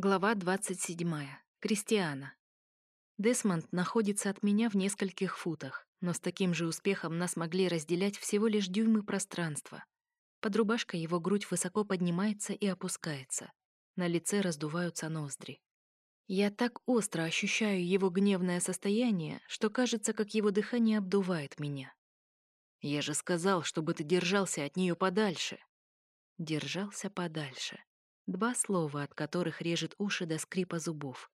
Глава 27. Кристиана. Десмонд находится от меня в нескольких футах, но с таким же успехом нас могли разделять всего лишь дюймы пространства. Под рубашкой его грудь высоко поднимается и опускается. На лице раздуваются ноздри. Я так остро ощущаю его гневное состояние, что кажется, как его дыхание обдувает меня. «Я же сказал, чтобы ты держался от нее подальше». Держался подальше. Два слова, от которых режет уши до скрипа зубов.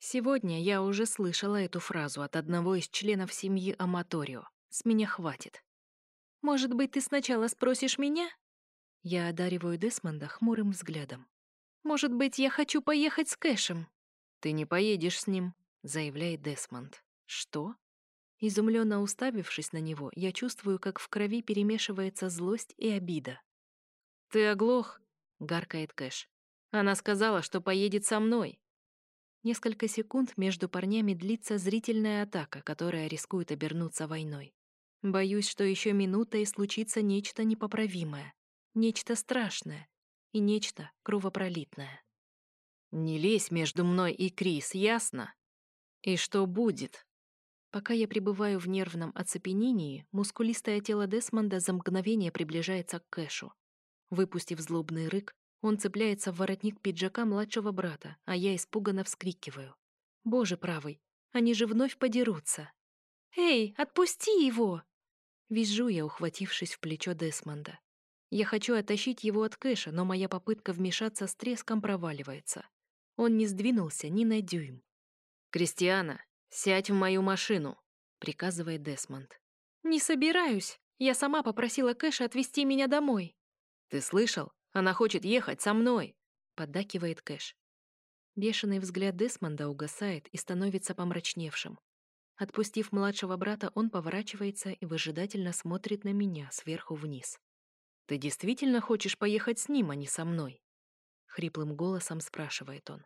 Сегодня я уже слышала эту фразу от одного из членов семьи Аматорио. С меня хватит. «Может быть, ты сначала спросишь меня?» Я одариваю Десмонда хмурым взглядом. «Может быть, я хочу поехать с Кэшем?» «Ты не поедешь с ним», — заявляет Десмонд. «Что?» Изумленно уставившись на него, я чувствую, как в крови перемешивается злость и обида. «Ты оглох?» — гаркает Кэш. «Она сказала, что поедет со мной». Несколько секунд между парнями длится зрительная атака, которая рискует обернуться войной. Боюсь, что еще минута и случится нечто непоправимое, нечто страшное и нечто кровопролитное. «Не лезь между мной и Крис, ясно? И что будет?» Пока я пребываю в нервном оцепенении, мускулистое тело Десмонда за мгновение приближается к Кэшу. Выпустив злобный рык, он цепляется в воротник пиджака младшего брата, а я испуганно вскрикиваю. «Боже правый, они же вновь подерутся!» «Эй, отпусти его!» Визжу я, ухватившись в плечо Десмонда. Я хочу оттащить его от Кэша, но моя попытка вмешаться с треском проваливается. Он не сдвинулся ни на дюйм. «Кристиана, сядь в мою машину», — приказывает Десмонд. «Не собираюсь. Я сама попросила Кэша отвезти меня домой». «Ты слышал? Она хочет ехать со мной!» — поддакивает Кэш. Бешеный взгляд Десмонда угасает и становится помрачневшим. Отпустив младшего брата, он поворачивается и выжидательно смотрит на меня сверху вниз. «Ты действительно хочешь поехать с ним, а не со мной?» Хриплым голосом спрашивает он.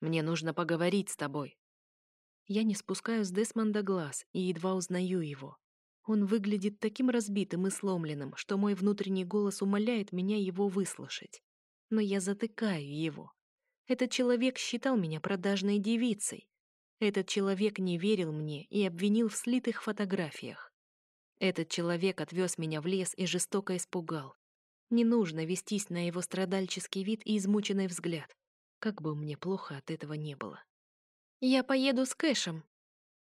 «Мне нужно поговорить с тобой». Я не спускаю с Десмонда глаз и едва узнаю его. Он выглядит таким разбитым и сломленным, что мой внутренний голос умоляет меня его выслушать. Но я затыкаю его. Этот человек считал меня продажной девицей. Этот человек не верил мне и обвинил в слитых фотографиях. Этот человек отвез меня в лес и жестоко испугал. Не нужно вестись на его страдальческий вид и измученный взгляд, как бы мне плохо от этого не было. «Я поеду с Кэшем»,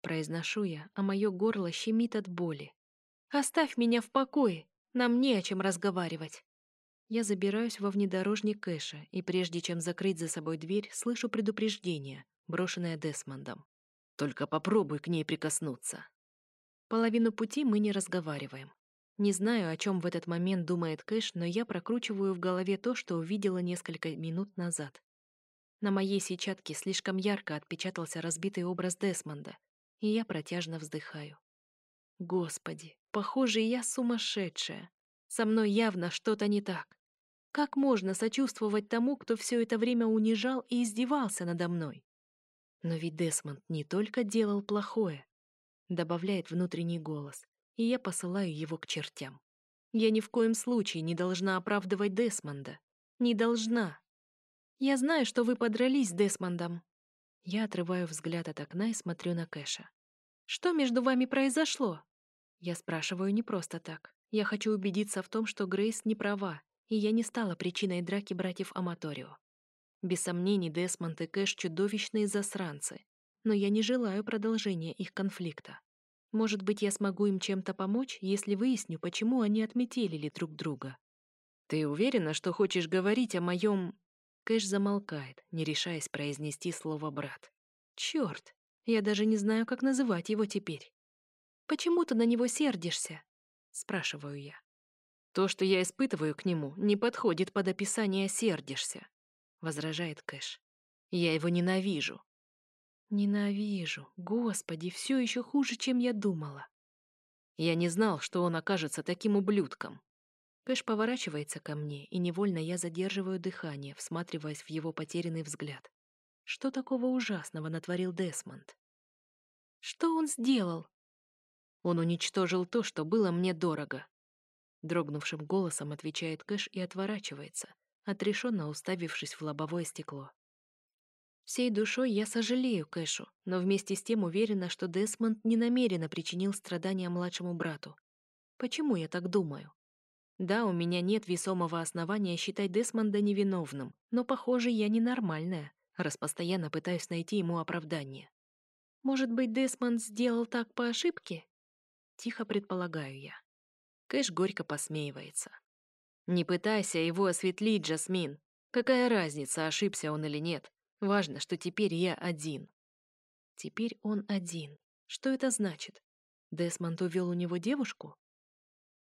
Произношу я, а мое горло щемит от боли. «Оставь меня в покое, нам не о чем разговаривать». Я забираюсь во внедорожник Кэша, и прежде чем закрыть за собой дверь, слышу предупреждение, брошенное Десмондом. «Только попробуй к ней прикоснуться». Половину пути мы не разговариваем. Не знаю, о чем в этот момент думает Кэш, но я прокручиваю в голове то, что увидела несколько минут назад. На моей сетчатке слишком ярко отпечатался разбитый образ Десмонда, и я протяжно вздыхаю. Господи, похоже, я сумасшедшая. Со мной явно что-то не так. Как можно сочувствовать тому, кто все это время унижал и издевался надо мной? Но ведь Десмонд не только делал плохое, добавляет внутренний голос, и я посылаю его к чертям. Я ни в коем случае не должна оправдывать Десмонда. Не должна. Я знаю, что вы подрались с Десмондом, я отрываю взгляд от окна и смотрю на Кэша. «Что между вами произошло?» Я спрашиваю не просто так. Я хочу убедиться в том, что Грейс не права, и я не стала причиной драки братьев Аматорио. Без сомнений, Десмонд и Кэш — чудовищные засранцы, но я не желаю продолжения их конфликта. Может быть, я смогу им чем-то помочь, если выясню, почему они отметелили друг друга. «Ты уверена, что хочешь говорить о моем Кэш замолкает, не решаясь произнести слово «брат». Черт, я даже не знаю, как называть его теперь. «Почему ты на него сердишься?» — спрашиваю я. «То, что я испытываю к нему, не подходит под описание «сердишься», — возражает Кэш. «Я его ненавижу». «Ненавижу. Господи, все еще хуже, чем я думала». Я не знал, что он окажется таким ублюдком. Кэш поворачивается ко мне, и невольно я задерживаю дыхание, всматриваясь в его потерянный взгляд. Что такого ужасного натворил Десмонд? Что он сделал? Он уничтожил то, что было мне дорого. Дрогнувшим голосом отвечает Кэш и отворачивается, отрешенно уставившись в лобовое стекло. Всей душой я сожалею Кэшу, но вместе с тем уверена, что Десмонд не намеренно причинил страдания младшему брату. Почему я так думаю? Да, у меня нет весомого основания считать Десмонда невиновным, но, похоже, я ненормальная, раз постоянно пытаюсь найти ему оправдание. Может быть, Десмонд сделал так по ошибке? Тихо предполагаю я. Кэш горько посмеивается. Не пытайся его осветлить, Джасмин. Какая разница, ошибся он или нет? Важно, что теперь я один. Теперь он один. Что это значит? Десмонд увел у него девушку?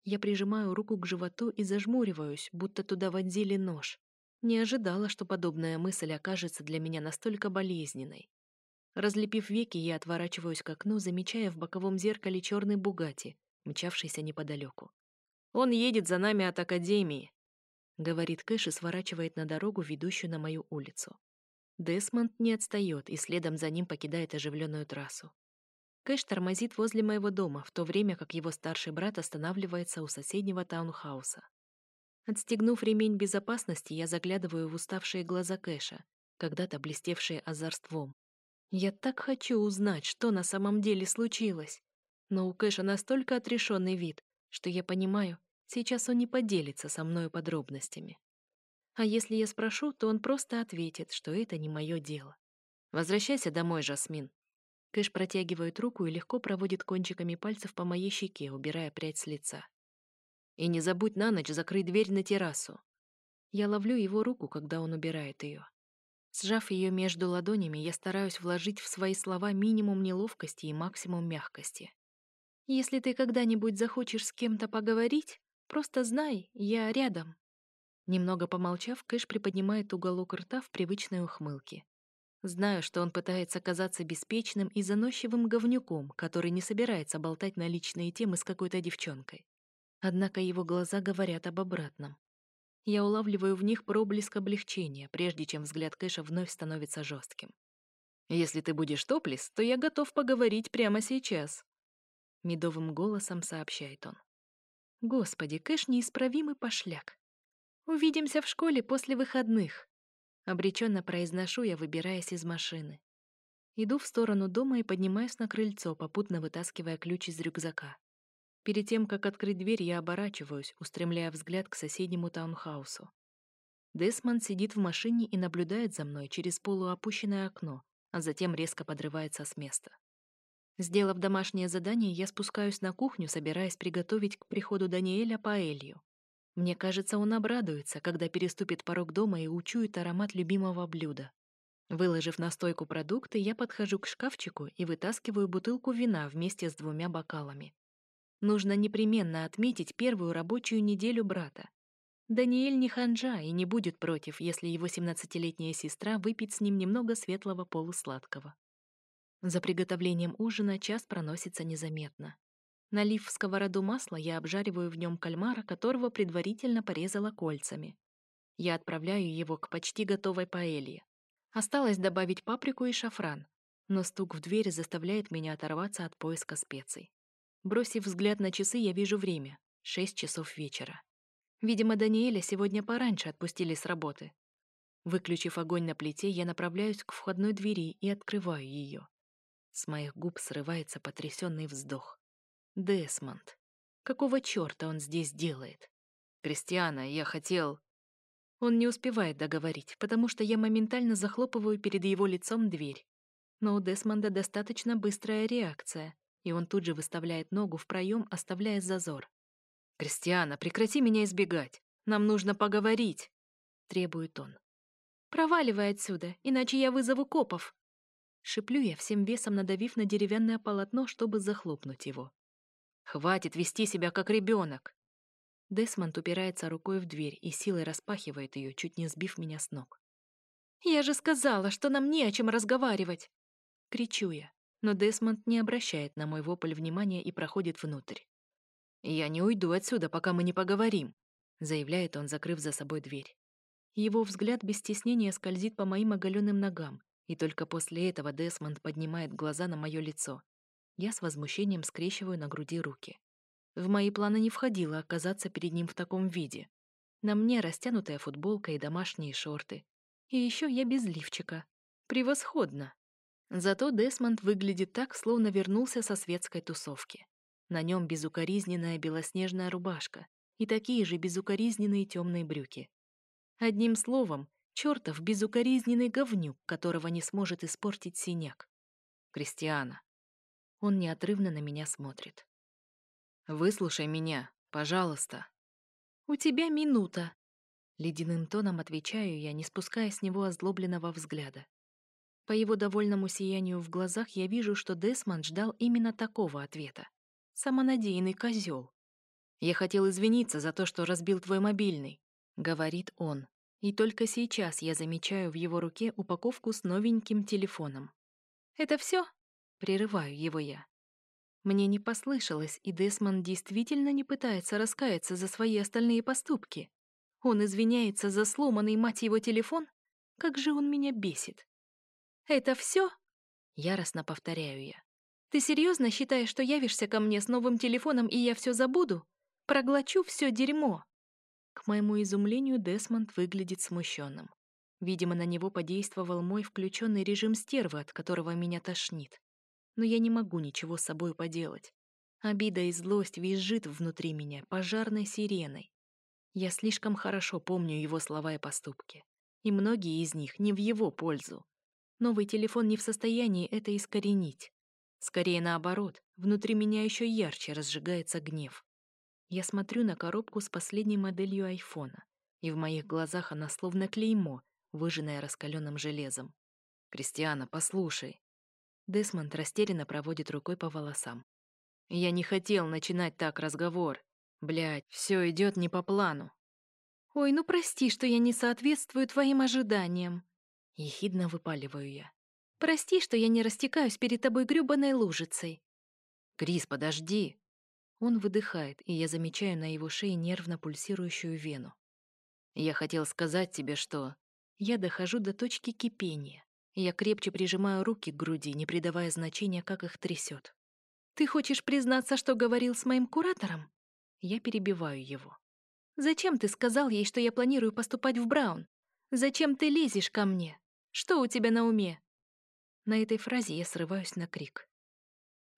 Я прижимаю руку к животу и зажмуриваюсь, будто туда вонзили нож. Не ожидала, что подобная мысль окажется для меня настолько болезненной. Разлепив веки, я отворачиваюсь к окну, замечая в боковом зеркале черный бугати, мчавшийся неподалеку. «Он едет за нами от Академии», — говорит Кэш и сворачивает на дорогу, ведущую на мою улицу. Десмонд не отстает и следом за ним покидает оживленную трассу. Кэш тормозит возле моего дома, в то время как его старший брат останавливается у соседнего таунхауса. Отстегнув ремень безопасности, я заглядываю в уставшие глаза Кэша, когда-то блестевшие озорством. Я так хочу узнать, что на самом деле случилось. Но у Кэша настолько отрешенный вид, что я понимаю, сейчас он не поделится со мной подробностями. А если я спрошу, то он просто ответит, что это не мое дело. «Возвращайся домой, Жасмин». Кэш протягивает руку и легко проводит кончиками пальцев по моей щеке, убирая прядь с лица. «И не забудь на ночь закрыть дверь на террасу». Я ловлю его руку, когда он убирает ее. Сжав ее между ладонями, я стараюсь вложить в свои слова минимум неловкости и максимум мягкости. «Если ты когда-нибудь захочешь с кем-то поговорить, просто знай, я рядом». Немного помолчав, Кэш приподнимает уголок рта в привычной ухмылке. Знаю, что он пытается казаться беспечным и заносчивым говнюком, который не собирается болтать на личные темы с какой-то девчонкой. Однако его глаза говорят об обратном. Я улавливаю в них проблеск облегчения, прежде чем взгляд Кэша вновь становится жестким. «Если ты будешь топлис, то я готов поговорить прямо сейчас», — медовым голосом сообщает он. «Господи, Кэш неисправимый пошляк. Увидимся в школе после выходных. Обреченно произношу я, выбираясь из машины. Иду в сторону дома и поднимаюсь на крыльцо, попутно вытаскивая ключ из рюкзака. Перед тем, как открыть дверь, я оборачиваюсь, устремляя взгляд к соседнему таунхаусу. Десмонд сидит в машине и наблюдает за мной через полуопущенное окно, а затем резко подрывается с места. Сделав домашнее задание, я спускаюсь на кухню, собираясь приготовить к приходу Даниэля паэлью. Мне кажется, он обрадуется, когда переступит порог дома и учует аромат любимого блюда. Выложив на стойку продукты, я подхожу к шкафчику и вытаскиваю бутылку вина вместе с двумя бокалами. Нужно непременно отметить первую рабочую неделю брата. Даниэль не ханжа и не будет против, если его 17-летняя сестра выпьет с ним немного светлого полусладкого. За приготовлением ужина час проносится незаметно. Налив в сковороду масло, я обжариваю в нем кальмара, которого предварительно порезала кольцами. Я отправляю его к почти готовой паэлье. Осталось добавить паприку и шафран, но стук в дверь заставляет меня оторваться от поиска специй. Бросив взгляд на часы, я вижу время — шесть часов вечера. Видимо, Даниэля сегодня пораньше отпустили с работы. Выключив огонь на плите, я направляюсь к входной двери и открываю ее. С моих губ срывается потрясенный вздох. Десмонд. Какого черта он здесь делает? Кристиана, я хотел... Он не успевает договорить, потому что я моментально захлопываю перед его лицом дверь. Но у Десмонда достаточно быстрая реакция, и он тут же выставляет ногу в проем, оставляя зазор. «Кристиана, прекрати меня избегать! Нам нужно поговорить!» — требует он. «Проваливай отсюда, иначе я вызову копов!» Шиплю я всем весом, надавив на деревянное полотно, чтобы захлопнуть его. Хватит вести себя как ребенок. Десмонд упирается рукой в дверь и силой распахивает ее, чуть не сбив меня с ног. «Я же сказала, что нам не о чем разговаривать!» Кричу я, но Десмонд не обращает на мой вопль внимания и проходит внутрь. «Я не уйду отсюда, пока мы не поговорим», заявляет он, закрыв за собой дверь. Его взгляд без стеснения скользит по моим оголенным ногам, и только после этого Десмонд поднимает глаза на мое лицо. Я с возмущением скрещиваю на груди руки. В мои планы не входило оказаться перед ним в таком виде. На мне растянутая футболка и домашние шорты. И еще я без лифчика. Превосходно. Зато Десмонд выглядит так, словно вернулся со светской тусовки. На нем безукоризненная белоснежная рубашка и такие же безукоризненные темные брюки. Одним словом, чертов безукоризненный говнюк, которого не сможет испортить синяк. Кристиана. Он неотрывно на меня смотрит. «Выслушай меня, пожалуйста». «У тебя минута», — ледяным тоном отвечаю я, не спуская с него озлобленного взгляда. По его довольному сиянию в глазах я вижу, что Десмонд ждал именно такого ответа. Самонадеянный козел. «Я хотел извиниться за то, что разбил твой мобильный», — говорит он. И только сейчас я замечаю в его руке упаковку с новеньким телефоном. «Это все? Прерываю его я. Мне не послышалось, и Десмонд действительно не пытается раскаяться за свои остальные поступки. Он извиняется за сломанный, мать его, телефон? Как же он меня бесит. «Это все? яростно повторяю я. «Ты серьезно считаешь, что явишься ко мне с новым телефоном, и я все забуду? Проглочу все дерьмо?» К моему изумлению Десмонд выглядит смущенным. Видимо, на него подействовал мой включенный режим стервы, от которого меня тошнит. Но я не могу ничего с собой поделать. Обида и злость визжит внутри меня пожарной сиреной. Я слишком хорошо помню его слова и поступки. И многие из них не в его пользу. Новый телефон не в состоянии это искоренить. Скорее наоборот, внутри меня еще ярче разжигается гнев. Я смотрю на коробку с последней моделью айфона, и в моих глазах она словно клеймо, выжженное раскаленным железом. «Кристиана, послушай». Десмонд растерянно проводит рукой по волосам. «Я не хотел начинать так разговор. Блядь, все идет не по плану». «Ой, ну прости, что я не соответствую твоим ожиданиям», Ехидно выпаливаю я. «Прости, что я не растекаюсь перед тобой грёбаной лужицей». «Крис, подожди!» Он выдыхает, и я замечаю на его шее нервно пульсирующую вену. «Я хотел сказать тебе, что...» Я дохожу до точки кипения. Я крепче прижимаю руки к груди, не придавая значения, как их трясет. «Ты хочешь признаться, что говорил с моим куратором?» Я перебиваю его. «Зачем ты сказал ей, что я планирую поступать в Браун? Зачем ты лезешь ко мне?» Что у тебя на уме?» На этой фразе я срываюсь на крик.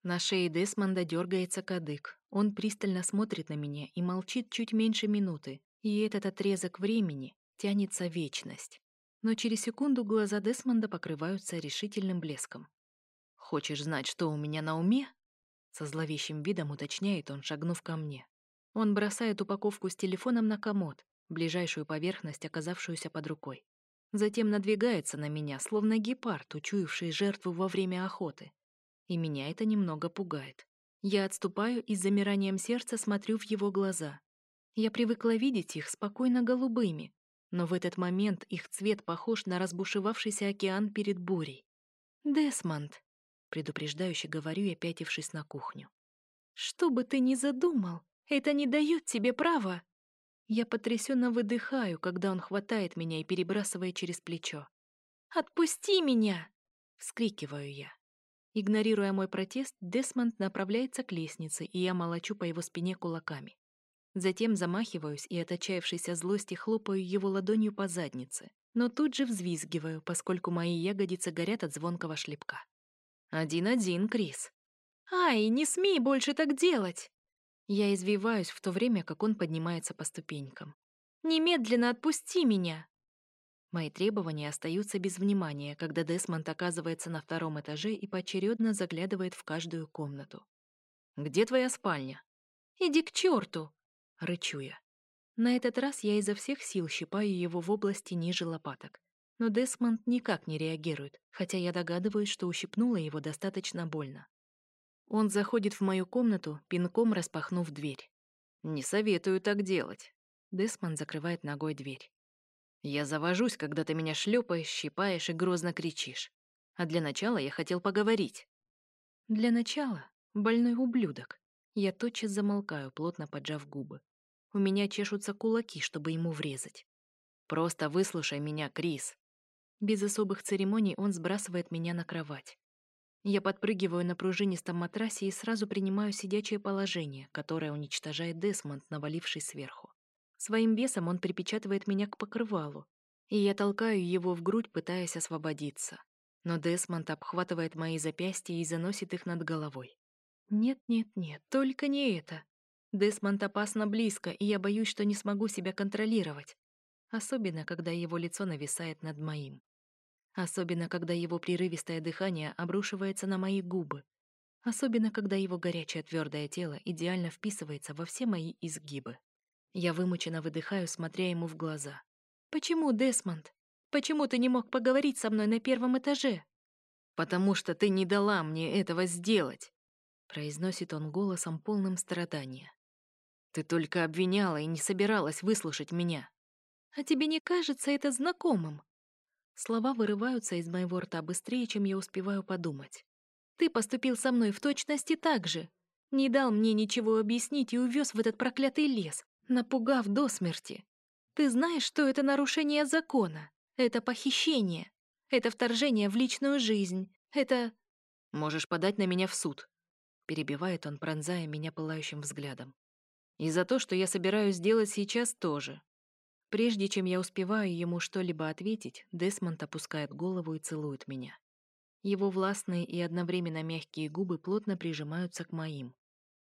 На шее Десмонда дергается кадык. Он пристально смотрит на меня и молчит чуть меньше минуты. И этот отрезок времени тянется вечность. Но через секунду глаза Десмонда покрываются решительным блеском. «Хочешь знать, что у меня на уме?» Со зловещим видом уточняет он, шагнув ко мне. Он бросает упаковку с телефоном на комод, ближайшую поверхность, оказавшуюся под рукой. Затем надвигается на меня, словно гепард, учуявший жертву во время охоты. И меня это немного пугает. Я отступаю и с замиранием сердца смотрю в его глаза. Я привыкла видеть их спокойно голубыми, но в этот момент их цвет похож на разбушевавшийся океан перед бурей. «Десмонд», — предупреждающе говорю я, пятившись на кухню. «Что бы ты ни задумал, это не дает тебе права...» Я потрясенно выдыхаю, когда он хватает меня и перебрасывает через плечо. «Отпусти меня!» — вскрикиваю я. Игнорируя мой протест, Десмонд направляется к лестнице, и я молочу по его спине кулаками. Затем замахиваюсь и от отчаявшейся злости хлопаю его ладонью по заднице, но тут же взвизгиваю, поскольку мои ягодицы горят от звонкого шлепка. «Один-один, Крис». «Ай, не смей больше так делать!» Я извиваюсь в то время, как он поднимается по ступенькам. «Немедленно отпусти меня!» Мои требования остаются без внимания, когда Десмонд оказывается на втором этаже и поочередно заглядывает в каждую комнату. «Где твоя спальня?» «Иди к черту!» — рычу я. На этот раз я изо всех сил щипаю его в области ниже лопаток. Но Десмонд никак не реагирует, хотя я догадываюсь, что ущипнула его достаточно больно. Он заходит в мою комнату, пинком распахнув дверь. «Не советую так делать». Десмон закрывает ногой дверь. «Я завожусь, когда ты меня шлепаешь, щипаешь и грозно кричишь. А для начала я хотел поговорить». «Для начала, больной ублюдок». Я тотчас замолкаю, плотно поджав губы. У меня чешутся кулаки, чтобы ему врезать. «Просто выслушай меня, Крис». Без особых церемоний он сбрасывает меня на кровать. Я подпрыгиваю на пружинистом матрасе и сразу принимаю сидячее положение, которое уничтожает Десмонд, наваливший сверху. Своим весом он припечатывает меня к покрывалу, и я толкаю его в грудь, пытаясь освободиться. Но Десмонд обхватывает мои запястья и заносит их над головой. Нет-нет-нет, только не это. Десмонд опасно близко, и я боюсь, что не смогу себя контролировать. Особенно, когда его лицо нависает над моим. Особенно, когда его прерывистое дыхание обрушивается на мои губы. Особенно, когда его горячее твердое тело идеально вписывается во все мои изгибы. Я вымученно выдыхаю, смотря ему в глаза. «Почему, Десмонд? Почему ты не мог поговорить со мной на первом этаже?» «Потому что ты не дала мне этого сделать», произносит он голосом полным страдания. Ты только обвиняла и не собиралась выслушать меня. А тебе не кажется это знакомым? Слова вырываются из моего рта быстрее, чем я успеваю подумать. Ты поступил со мной в точности так же. Не дал мне ничего объяснить и увез в этот проклятый лес, напугав до смерти. Ты знаешь, что это нарушение закона, это похищение, это вторжение в личную жизнь, это... Можешь подать на меня в суд, перебивает он, пронзая меня пылающим взглядом. И за то, что я собираюсь сделать сейчас тоже. Прежде чем я успеваю ему что-либо ответить, Десмонд опускает голову и целует меня. Его властные и одновременно мягкие губы плотно прижимаются к моим.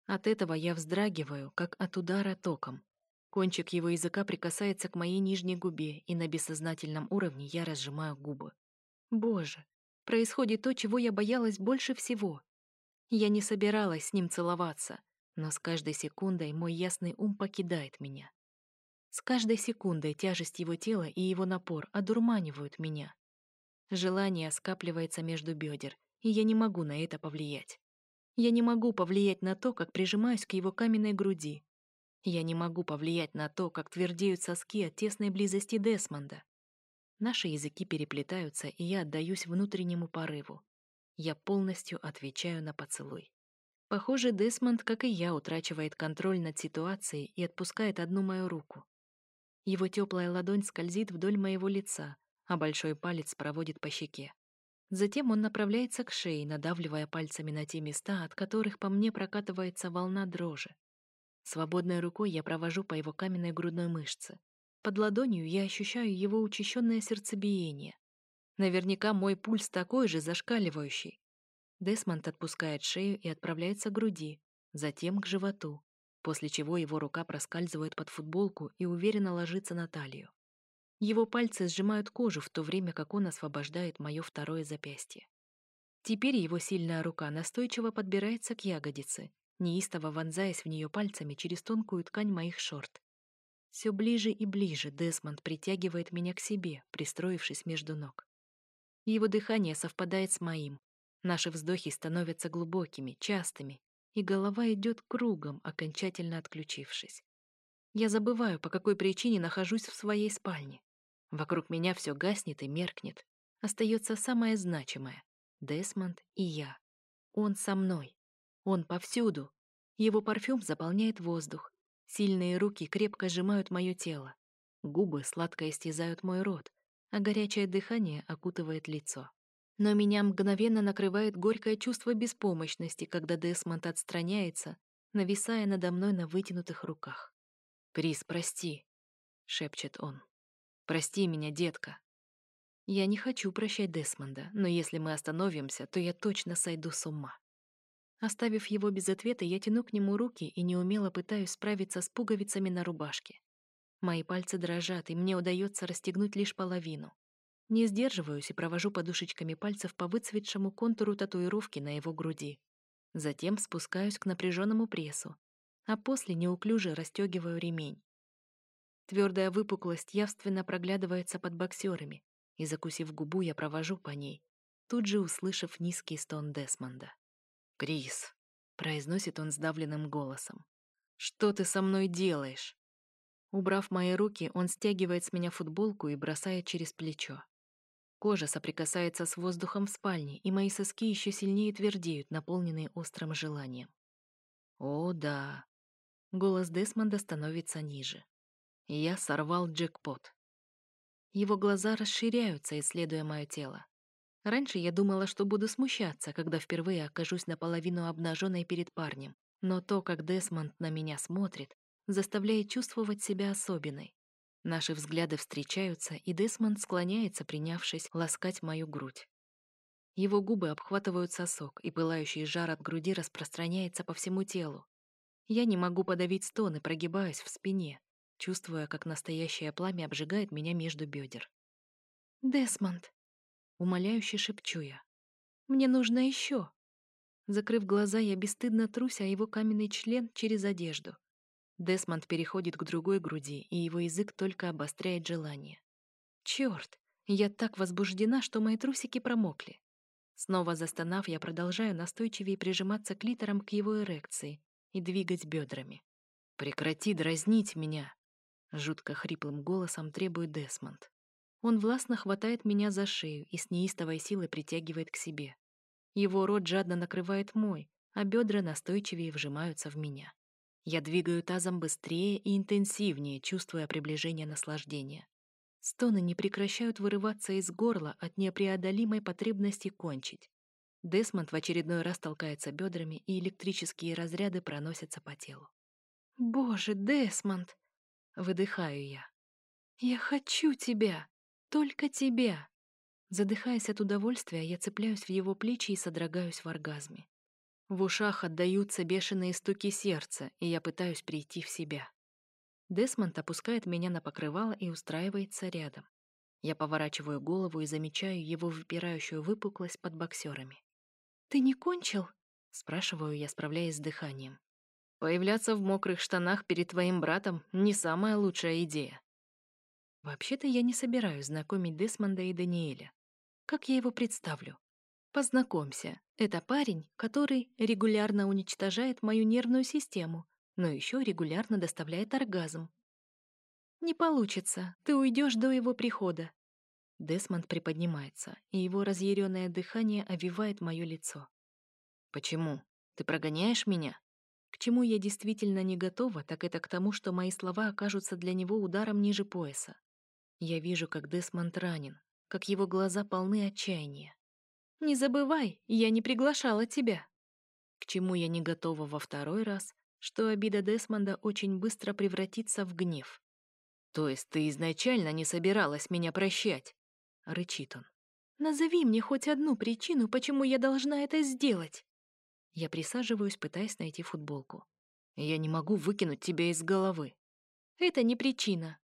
От этого я вздрагиваю, как от удара током. Кончик его языка прикасается к моей нижней губе, и на бессознательном уровне я разжимаю губы. Боже, происходит то, чего я боялась больше всего. Я не собиралась с ним целоваться, но с каждой секундой мой ясный ум покидает меня. С каждой секундой тяжесть его тела и его напор одурманивают меня. Желание скапливается между бедер, и я не могу на это повлиять. Я не могу повлиять на то, как прижимаюсь к его каменной груди. Я не могу повлиять на то, как твердеют соски от тесной близости Десмонда. Наши языки переплетаются, и я отдаюсь внутреннему порыву. Я полностью отвечаю на поцелуй. Похоже, Десмонд, как и я, утрачивает контроль над ситуацией и отпускает одну мою руку. Его теплая ладонь скользит вдоль моего лица, а большой палец проводит по щеке. Затем он направляется к шее, надавливая пальцами на те места, от которых по мне прокатывается волна дрожи. Свободной рукой я провожу по его каменной грудной мышце. Под ладонью я ощущаю его учащенное сердцебиение. Наверняка мой пульс такой же зашкаливающий. Десмонд отпускает шею и отправляется к груди, затем к животу, после чего его рука проскальзывает под футболку и уверенно ложится на талию. Его пальцы сжимают кожу, в то время как он освобождает мое второе запястье. Теперь его сильная рука настойчиво подбирается к ягодице, неистово вонзаясь в нее пальцами через тонкую ткань моих шорт. Все ближе и ближе Десмонд притягивает меня к себе, пристроившись между ног. Его дыхание совпадает с моим, Наши вздохи становятся глубокими, частыми, и голова идет кругом, окончательно отключившись. Я забываю, по какой причине нахожусь в своей спальне. Вокруг меня все гаснет и меркнет. Остается самое значимое — Десмонд и я. Он со мной. Он повсюду. Его парфюм заполняет воздух. Сильные руки крепко сжимают мое тело. Губы сладко истязают мой рот, а горячее дыхание окутывает лицо. Но меня мгновенно накрывает горькое чувство беспомощности, когда Десмонд отстраняется, нависая надо мной на вытянутых руках. «Крис, прости», — шепчет он. «Прости меня, детка». Я не хочу прощать Десмонда, но если мы остановимся, то я точно сойду с ума. Оставив его без ответа, я тяну к нему руки и неумело пытаюсь справиться с пуговицами на рубашке. Мои пальцы дрожат, и мне удается расстегнуть лишь половину. Не сдерживаюсь и провожу подушечками пальцев по выцветшему контуру татуировки на его груди. Затем спускаюсь к напряженному прессу, а после неуклюже расстегиваю ремень. Твердая выпуклость явственно проглядывается под боксерами, и, закусив губу, я провожу по ней, тут же услышав низкий стон Десмонда. «Крис», — произносит он сдавленным голосом, — «что ты со мной делаешь?» Убрав мои руки, он стягивает с меня футболку и бросает через плечо. Кожа соприкасается с воздухом в спальне, и мои соски еще сильнее твердеют, наполненные острым желанием. О, да. Голос Десмонда становится ниже. Я сорвал джекпот. Его глаза расширяются, исследуя мое тело. Раньше я думала, что буду смущаться, когда впервые окажусь наполовину обнаженной перед парнем, но то, как Десмонд на меня смотрит, заставляет чувствовать себя особенной. Наши взгляды встречаются, и Десмонд склоняется, принявшись ласкать мою грудь. Его губы обхватывают сосок, и пылающий жар от груди распространяется по всему телу. Я не могу подавить стон и прогибаюсь в спине, чувствуя, как настоящее пламя обжигает меня между бедер. «Десмонд!» — умоляюще шепчу я. «Мне нужно еще!» Закрыв глаза, я бесстыдно трусь о его каменный член через одежду. Десмонд переходит к другой груди, и его язык только обостряет желание. Черт! Я так возбуждена, что мои трусики промокли. Снова застонав, я продолжаю настойчивее прижиматься клитором к его эрекции и двигать бедрами. «Прекрати дразнить меня!» Жутко хриплым голосом требует Десмонд. Он властно хватает меня за шею и с неистовой силой притягивает к себе. Его рот жадно накрывает мой, а бедра настойчивее вжимаются в меня. Я двигаю тазом быстрее и интенсивнее, чувствуя приближение наслаждения. Стоны не прекращают вырываться из горла от непреодолимой потребности кончить. Десмонд в очередной раз толкается бедрами, и электрические разряды проносятся по телу. «Боже, Десмонд!» — выдыхаю я. «Я хочу тебя! Только тебя!» Задыхаясь от удовольствия, я цепляюсь в его плечи и содрогаюсь в оргазме. В ушах отдаются бешеные стуки сердца, и я пытаюсь прийти в себя. Десмонд опускает меня на покрывало и устраивается рядом. Я поворачиваю голову и замечаю его выпирающую выпуклость под боксерами. «Ты не кончил?» — спрашиваю я, справляясь с дыханием. «Появляться в мокрых штанах перед твоим братом — не самая лучшая идея». Вообще-то я не собираюсь знакомить Десмонда и Даниэля. Как я его представлю? Познакомься. Это парень, который регулярно уничтожает мою нервную систему, но еще регулярно доставляет оргазм. «Не получится, ты уйдешь до его прихода». Десмонд приподнимается, и его разъяренное дыхание овивает мое лицо. «Почему? Ты прогоняешь меня?» К чему я действительно не готова, так это к тому, что мои слова окажутся для него ударом ниже пояса. Я вижу, как Десмонд ранен, как его глаза полны отчаяния. «Не забывай, я не приглашала тебя». К чему я не готова во второй раз, что обида Десмонда очень быстро превратится в гнев. «То есть ты изначально не собиралась меня прощать?» — рычит он. «Назови мне хоть одну причину, почему я должна это сделать». Я присаживаюсь, пытаясь найти футболку. «Я не могу выкинуть тебя из головы». «Это не причина».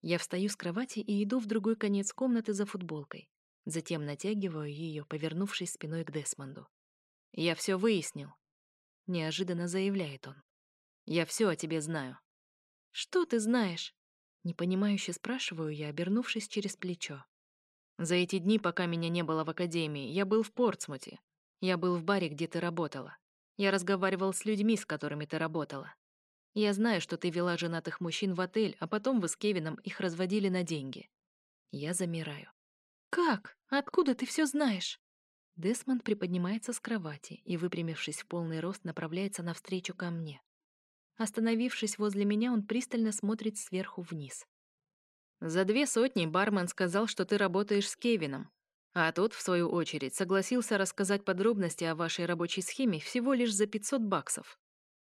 Я встаю с кровати и иду в другой конец комнаты за футболкой. Затем натягиваю ее, повернувшись спиной к Десмонду. «Я все выяснил. — неожиданно заявляет он. «Я все о тебе знаю». «Что ты знаешь?» Непонимающе спрашиваю я, обернувшись через плечо. «За эти дни, пока меня не было в академии, я был в Портсмуте. Я был в баре, где ты работала. Я разговаривал с людьми, с которыми ты работала. Я знаю, что ты вела женатых мужчин в отель, а потом вы с Кевином их разводили на деньги. Я замираю. «Как? Откуда ты все знаешь?» Десмонд приподнимается с кровати и, выпрямившись в полный рост, направляется навстречу ко мне. Остановившись возле меня, он пристально смотрит сверху вниз. «За две сотни бармен сказал, что ты работаешь с Кевином, а тот, в свою очередь, согласился рассказать подробности о вашей рабочей схеме всего лишь за 500 баксов».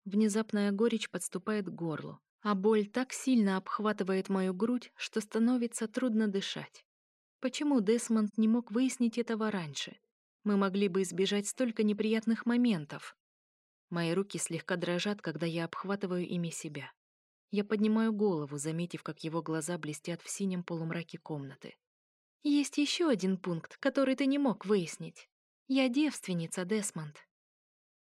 Внезапная горечь подступает к горлу, а боль так сильно обхватывает мою грудь, что становится трудно дышать. Почему Десмонд не мог выяснить этого раньше? мы могли бы избежать столько неприятных моментов. Мои руки слегка дрожат, когда я обхватываю ими себя. Я поднимаю голову, заметив, как его глаза блестят в синем полумраке комнаты. Есть еще один пункт, который ты не мог выяснить. Я девственница, Десмонд.